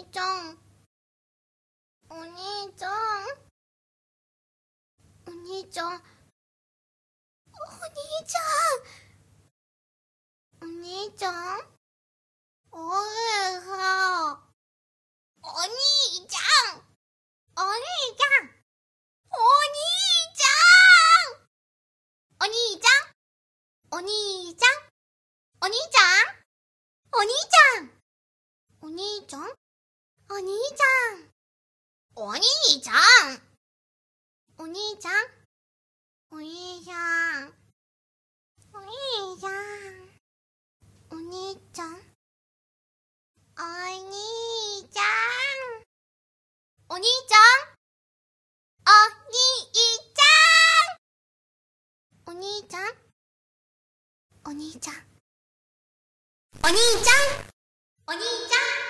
兄ちゃん。お兄ちゃん。お兄ちゃん。お兄ちゃん。お兄ちゃんおうはお兄ちゃんお兄ちゃん。お兄ちゃん。お兄ちゃん。お兄ちゃん。お兄ちゃん。お兄ちゃん。お兄ちゃん。お兄ちゃん。お兄ちゃんお兄ちゃんお兄ちゃん。お兄ちゃん。お兄ちゃん。お兄ちゃん。お兄ちゃんお兄ちゃんお兄ちゃんお兄ちゃんお兄ちゃんお兄ちゃん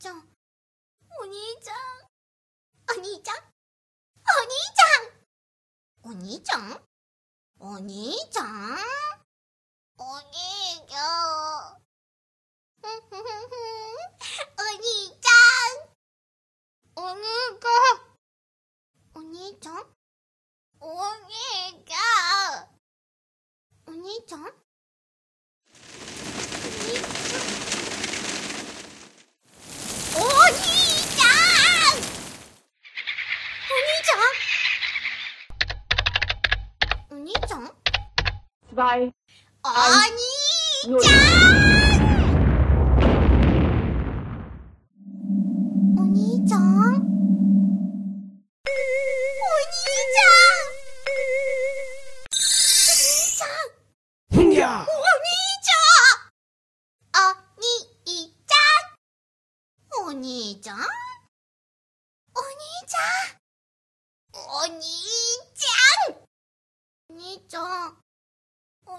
お兄ちゃん。お兄ちゃん。お兄ちゃん。お兄ちゃん。お兄ちゃん？お兄ちゃん？ふふふふ。お兄ちゃん。お兄ちゃん。お兄ちゃん。お兄ちゃん。お兄ちゃん。お兄ちゃん？お兄ちゃん。お兄ちゃん。お兄ちゃん。お兄ちゃんお兄ちゃんお兄ちゃんお兄ちゃんお